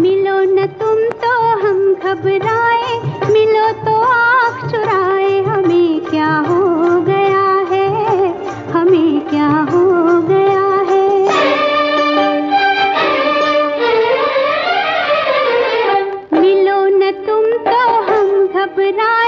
मिलो न तुम तो हम घबराए, मिलो तो आँख चुराए, हमें क्या हो गया है? हमें क्या हो गया है? मिलो न तुम तो हम घबराए